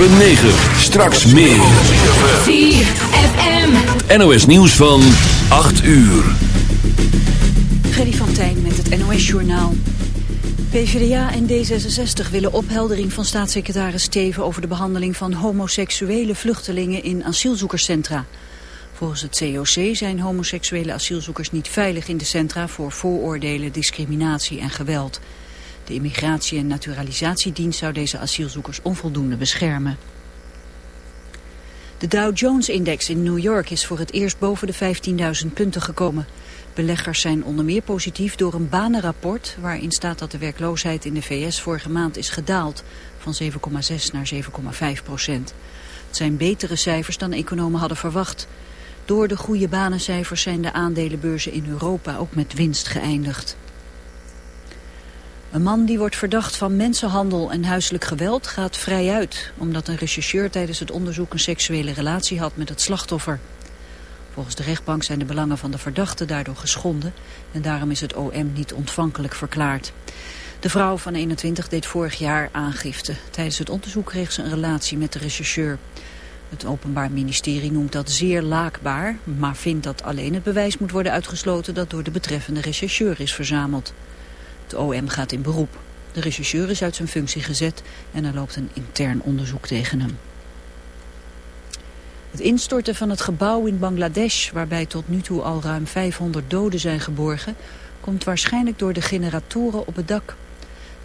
9. Straks meer. ZFM. NOS nieuws van 8 uur. Freddy van Tijn met het NOS Journaal. PvdA en D66 willen opheldering van staatssecretaris Steven over de behandeling van homoseksuele vluchtelingen in asielzoekerscentra. Volgens het COC zijn homoseksuele asielzoekers niet veilig in de centra voor vooroordelen, discriminatie en geweld. De Immigratie- en Naturalisatiedienst zou deze asielzoekers onvoldoende beschermen. De Dow Jones-index in New York is voor het eerst boven de 15.000 punten gekomen. Beleggers zijn onder meer positief door een banenrapport... waarin staat dat de werkloosheid in de VS vorige maand is gedaald... van 7,6 naar 7,5 procent. Het zijn betere cijfers dan economen hadden verwacht. Door de goede banencijfers zijn de aandelenbeurzen in Europa ook met winst geëindigd. Een man die wordt verdacht van mensenhandel en huiselijk geweld gaat vrij uit... omdat een rechercheur tijdens het onderzoek een seksuele relatie had met het slachtoffer. Volgens de rechtbank zijn de belangen van de verdachte daardoor geschonden... en daarom is het OM niet ontvankelijk verklaard. De vrouw van 21 deed vorig jaar aangifte. Tijdens het onderzoek kreeg ze een relatie met de rechercheur. Het Openbaar Ministerie noemt dat zeer laakbaar... maar vindt dat alleen het bewijs moet worden uitgesloten... dat door de betreffende rechercheur is verzameld. Het OM gaat in beroep. De rechercheur is uit zijn functie gezet en er loopt een intern onderzoek tegen hem. Het instorten van het gebouw in Bangladesh, waarbij tot nu toe al ruim 500 doden zijn geborgen, komt waarschijnlijk door de generatoren op het dak.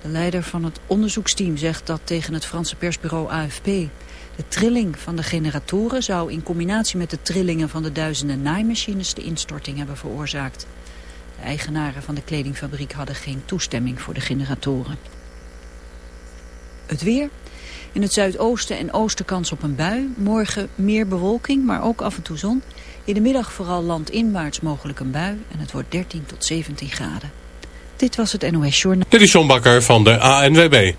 De leider van het onderzoeksteam zegt dat tegen het Franse persbureau AFP. De trilling van de generatoren zou in combinatie met de trillingen van de duizenden naaimachines de instorting hebben veroorzaakt. De eigenaren van de kledingfabriek hadden geen toestemming voor de generatoren. Het weer. In het zuidoosten en oosten kans op een bui. Morgen meer bewolking, maar ook af en toe zon. In de middag vooral landinwaarts mogelijk een bui. En het wordt 13 tot 17 graden. Dit was het NOS Journaal. Dit is John Bakker van de ANWB.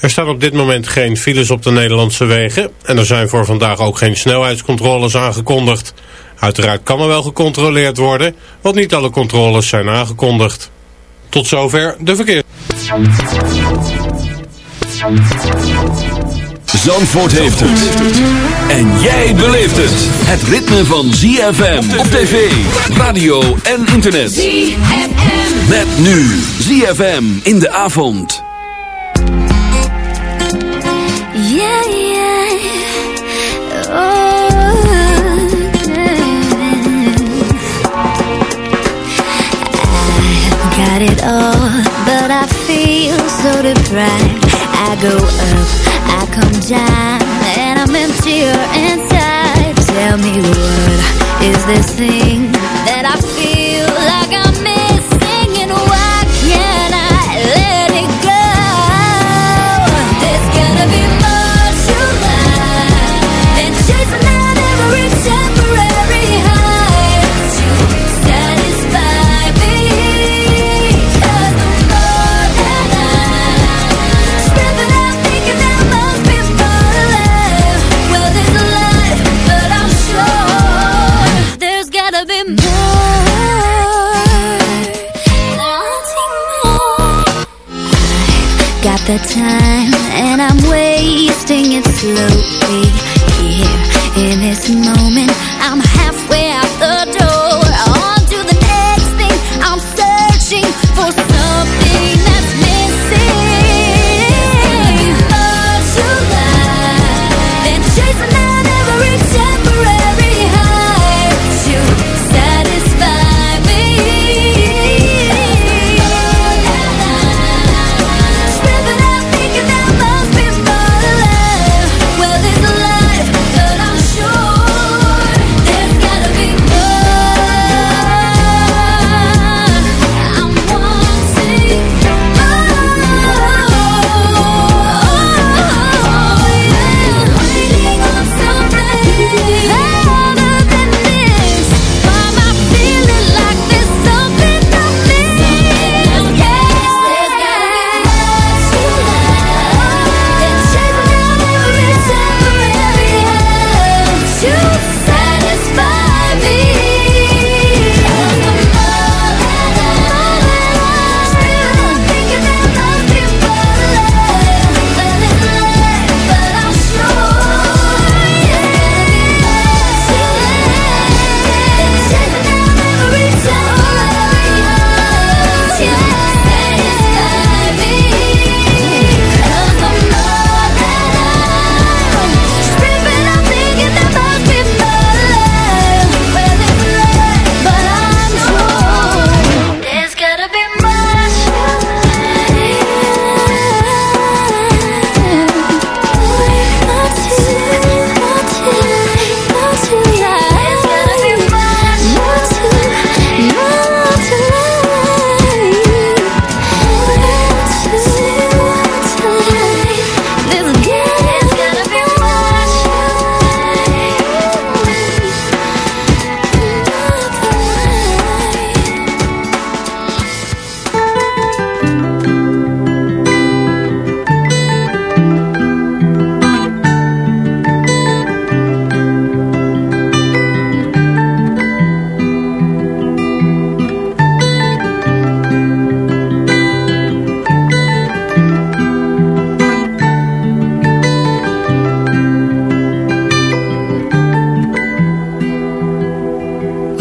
Er staan op dit moment geen files op de Nederlandse wegen. En er zijn voor vandaag ook geen snelheidscontroles aangekondigd. Uiteraard kan er wel gecontroleerd worden, want niet alle controles zijn aangekondigd. Tot zover de verkeer. Zandvoort heeft het. En jij beleeft het. Het ritme van ZFM op tv, radio en internet. ZFM. Met nu ZFM in de avond. Yeah, yeah. Oh, got it all, but I feel so deprived. I go up, I come down, and I'm emptier inside. Tell me what is this thing that I feel like I'm missing, the time and I'm wasting it slowly Here. In this moment I'm halfway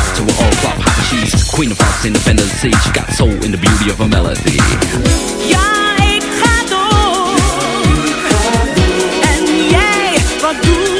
rock to all pop hot cheese. Queen of hearts in. She got soul in the beauty of her melody. Ja. Ik ga door. En jij, wat doe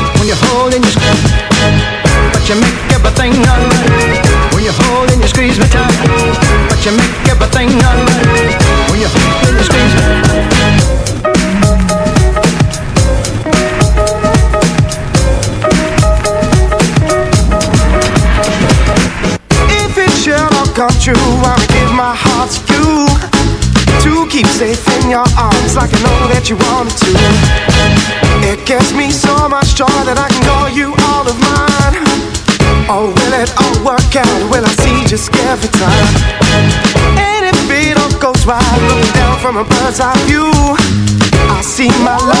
when you're holding your squeeze. But you make everything alright when you're holding your squeeze me tight. But you make everything alright when you're holding your squeeze me tight. Come true, I would give my heart to you To keep safe in your arms Like I know that you wanted to because of you. I see my life.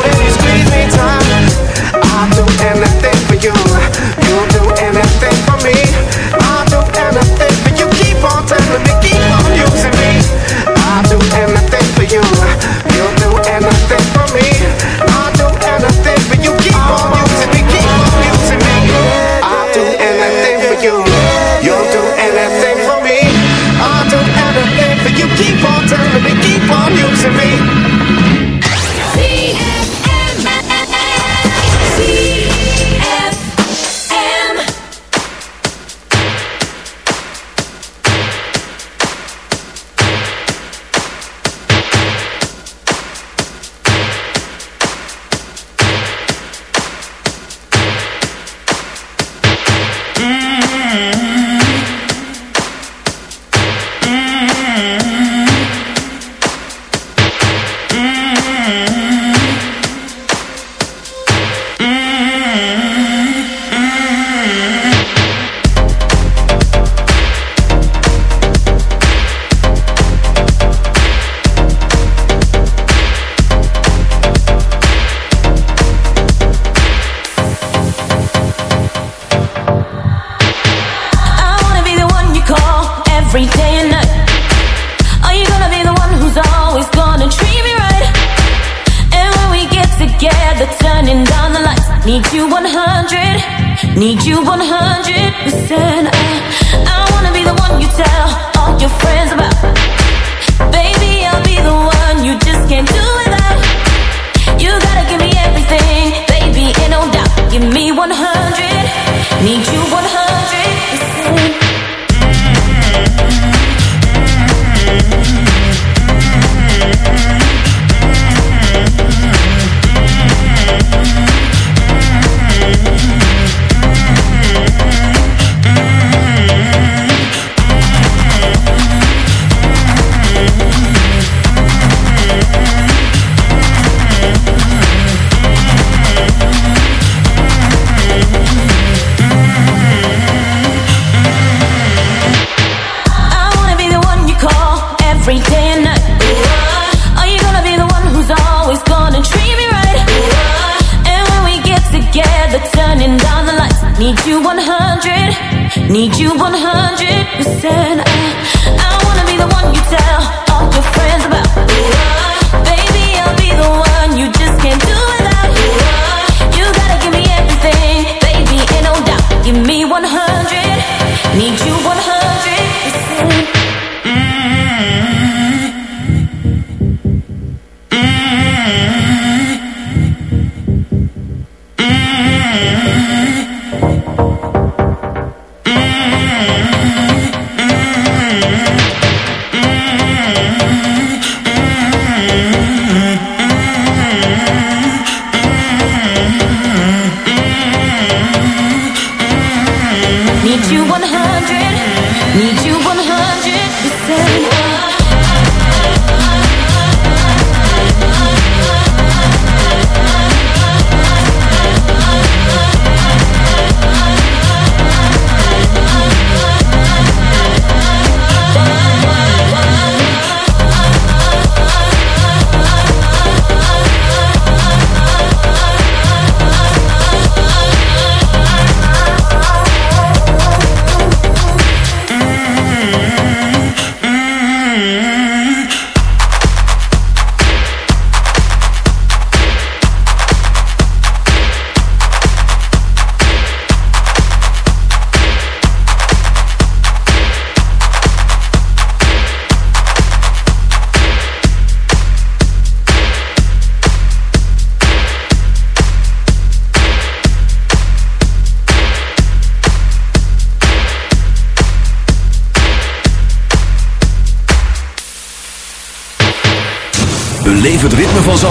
We're making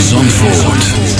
Zandvoort.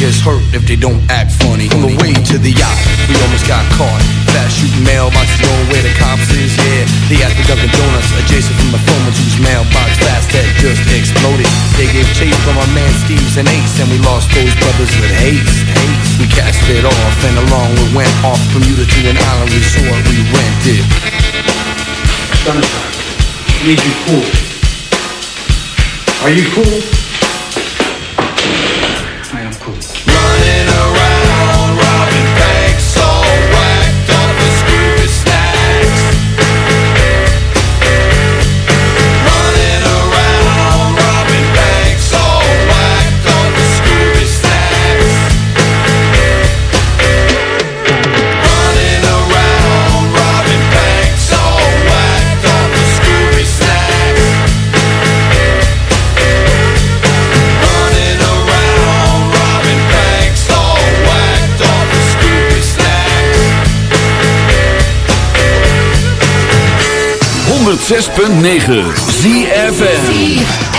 gets hurt if they don't act funny. On the way to the yacht, we almost got caught. Fast shooting mailbox, going where the cops is, yeah. They had the Dunkin' Donuts, adjacent from the phone, juice mailbox fast that just exploded. They gave chase from our man Steve's and Ace, and we lost those brothers with haste. haste. We cast it off, and along we went off from Utah to an island resort we rented. Sunshine, need you cool. Are you cool? 106.9 ZFN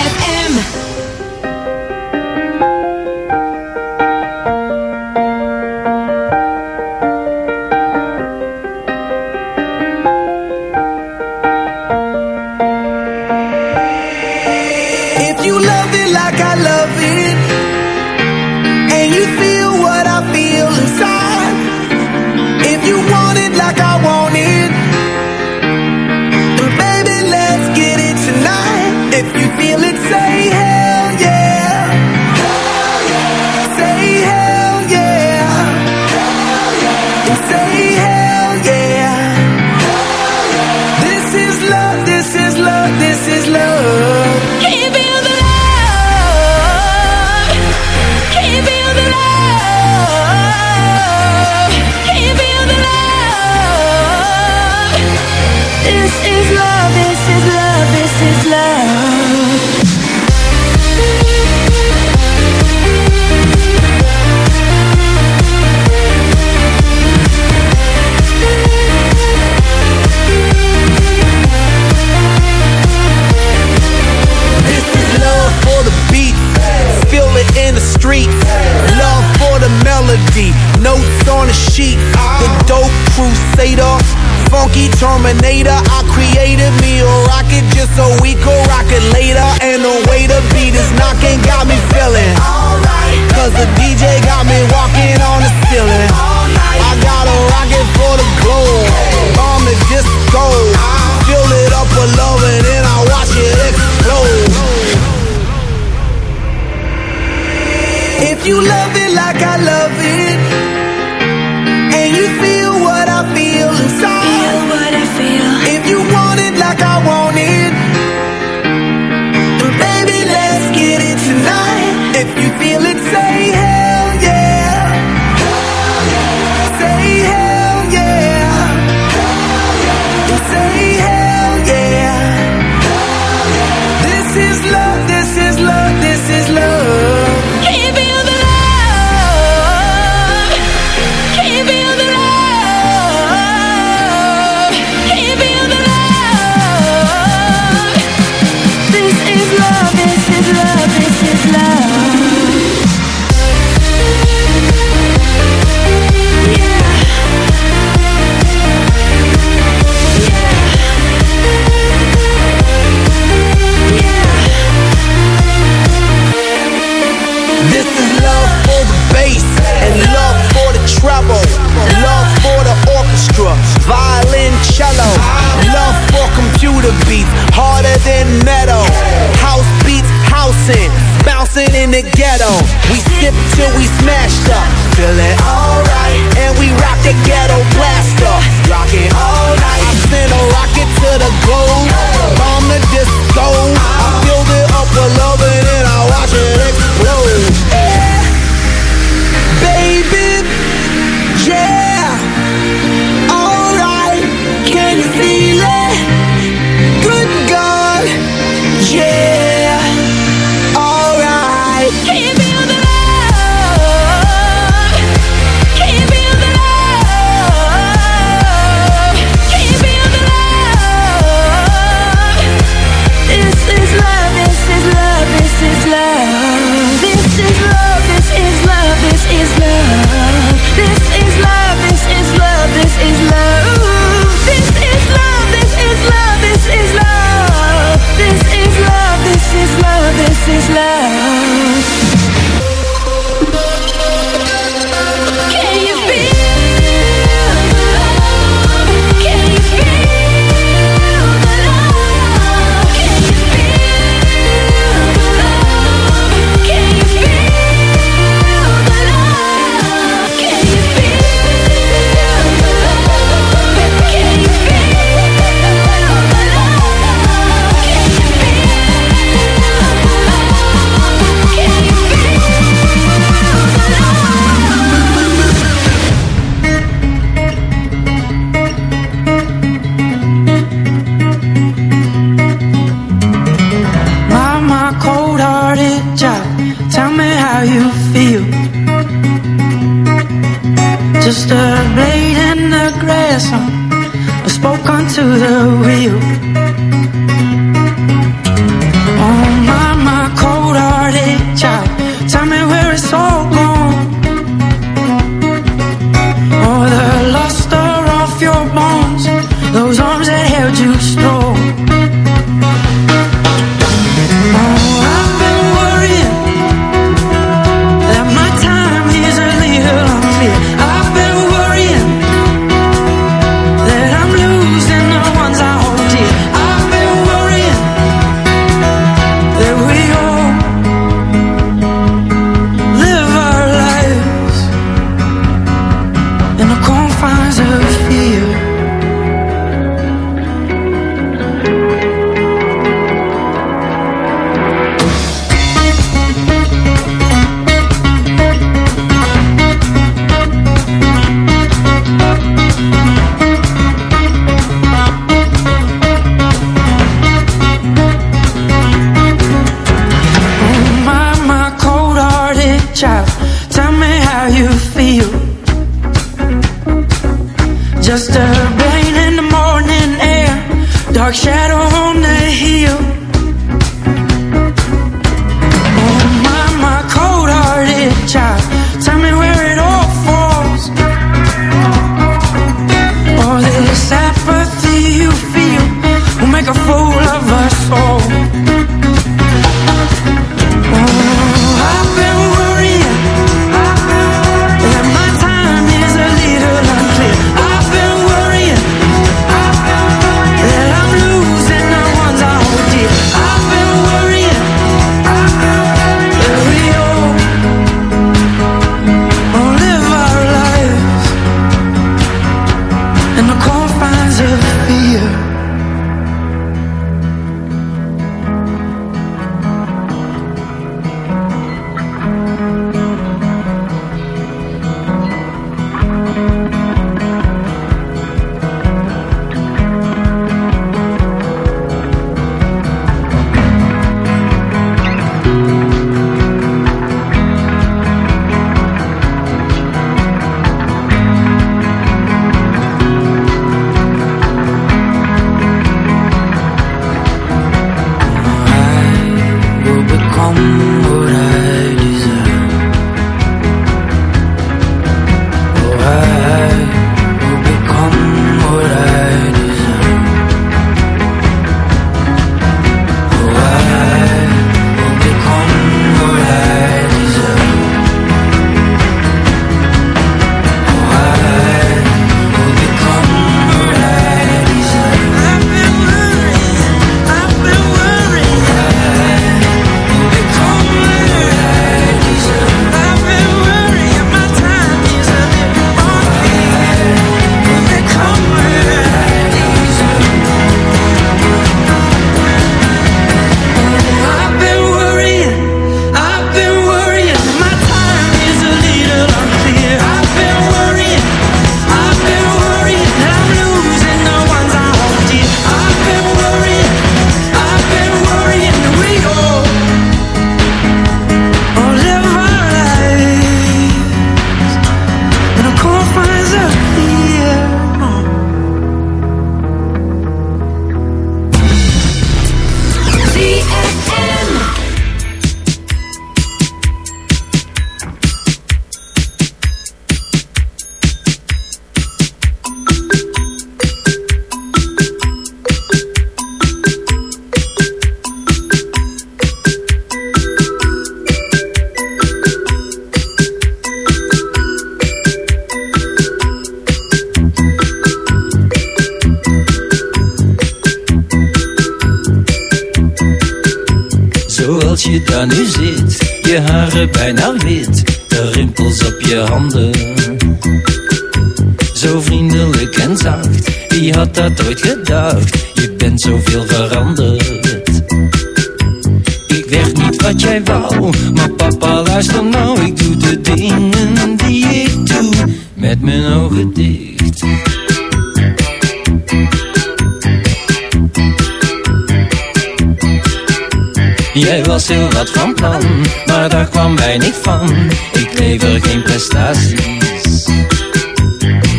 Jij was heel wat van plan, maar daar kwam wij niet van. Ik lever geen prestaties.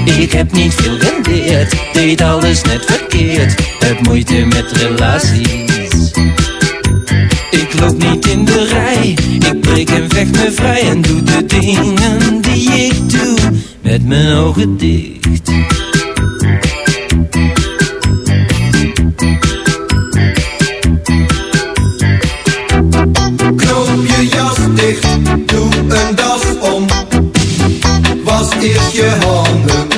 Ik heb niet veel gedeerd, deed alles net verkeerd. Heb moeite met relaties. Ik loop niet in de rij, ik breek en vecht me vrij. En doe de dingen die ik doe, met mijn ogen dicht. eerst je handen.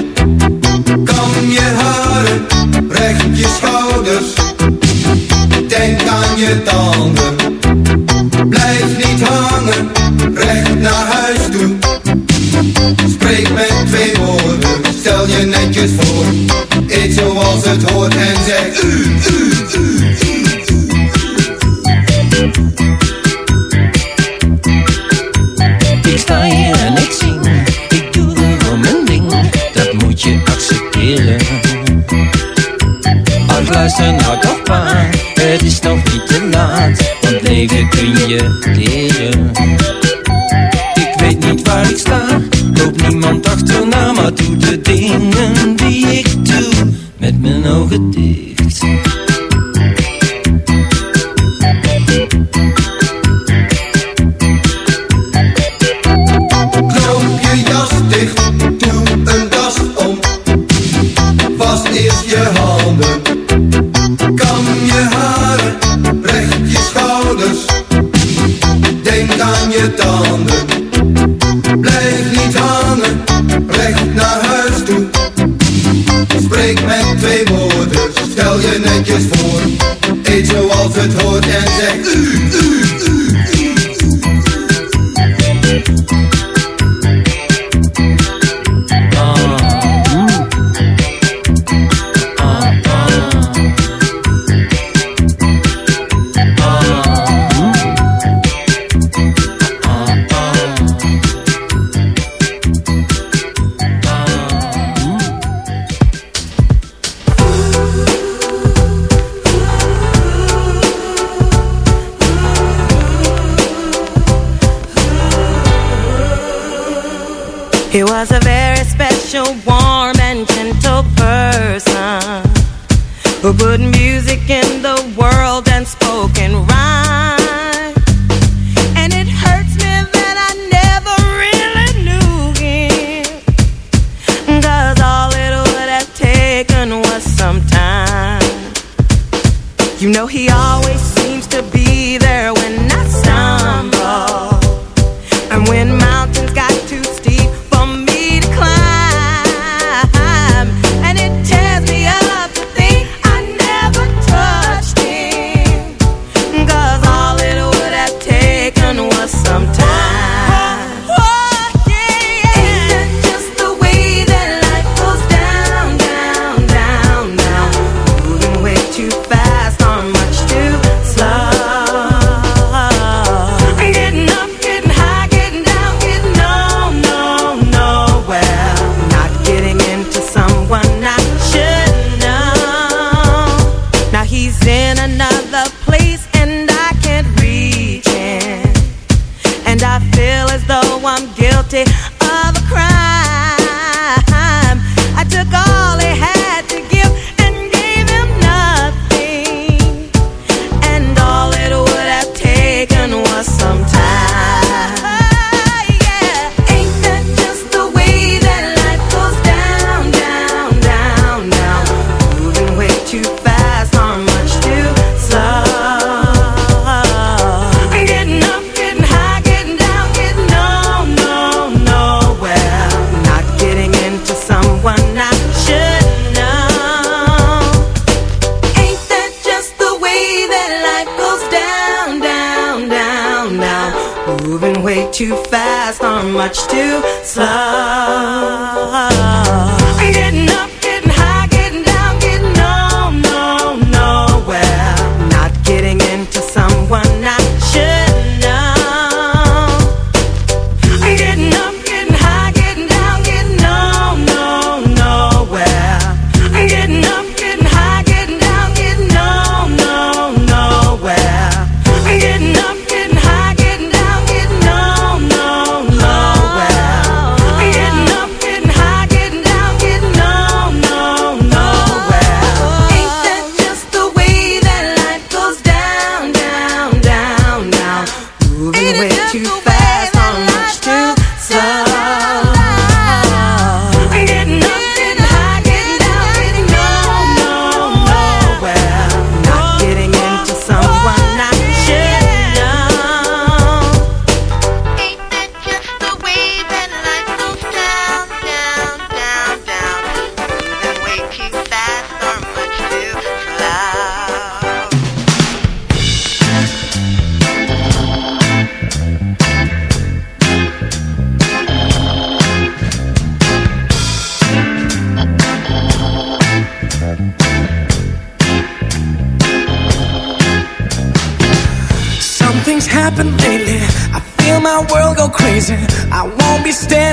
Kam je haren, recht je schouders. Denk aan je tanden. Blijf niet hangen, recht naar huis toe. Spreek met twee woorden, stel je netjes voor. Eet zoals het hoort en zeg u, u.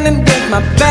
standing with my back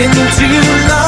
into love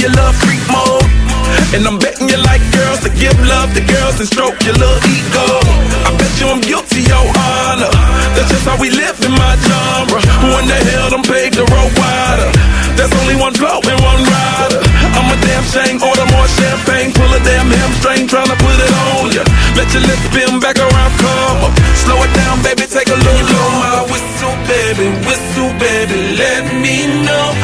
You love freak mode, and I'm betting you like girls to give love to girls and stroke your little ego. I bet you I'm guilty, your honor. That's just how we live in my genre. Who in the hell done paved the road wider? There's only one blow and one rider. I'm a damn shame, order more champagne, pull a damn hamstring, tryna put it on ya. Let your lips spin back around, come up. Slow it down, baby, take a look. Blow my whistle, baby, whistle, baby, let me know.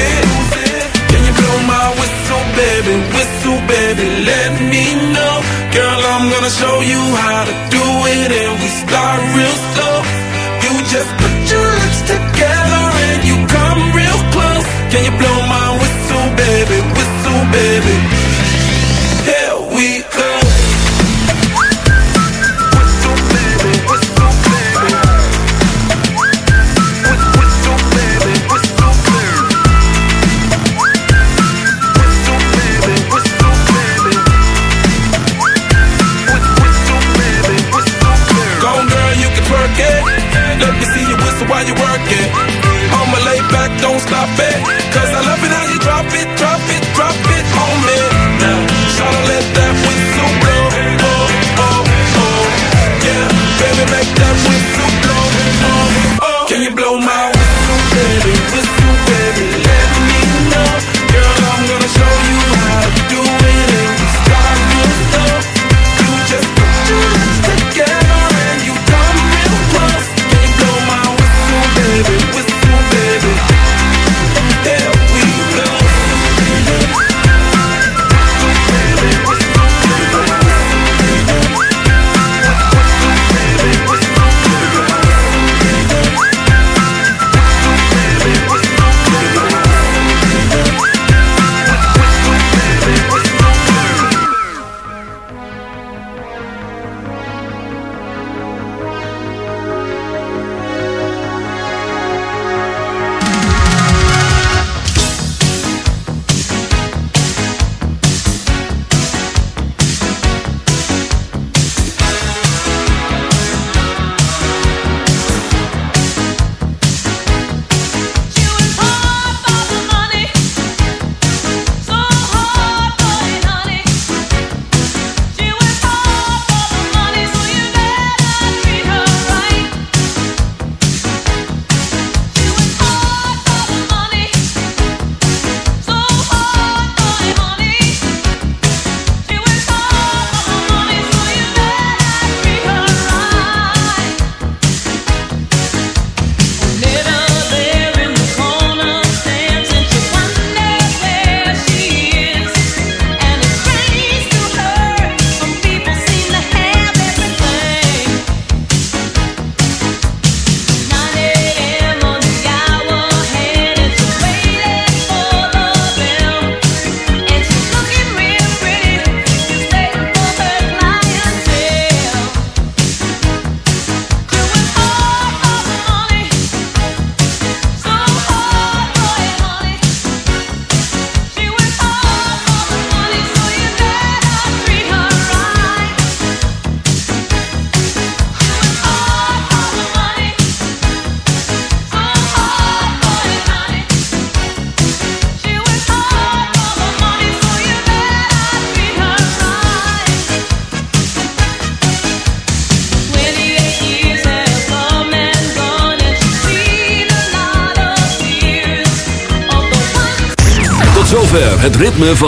Gonna show you how to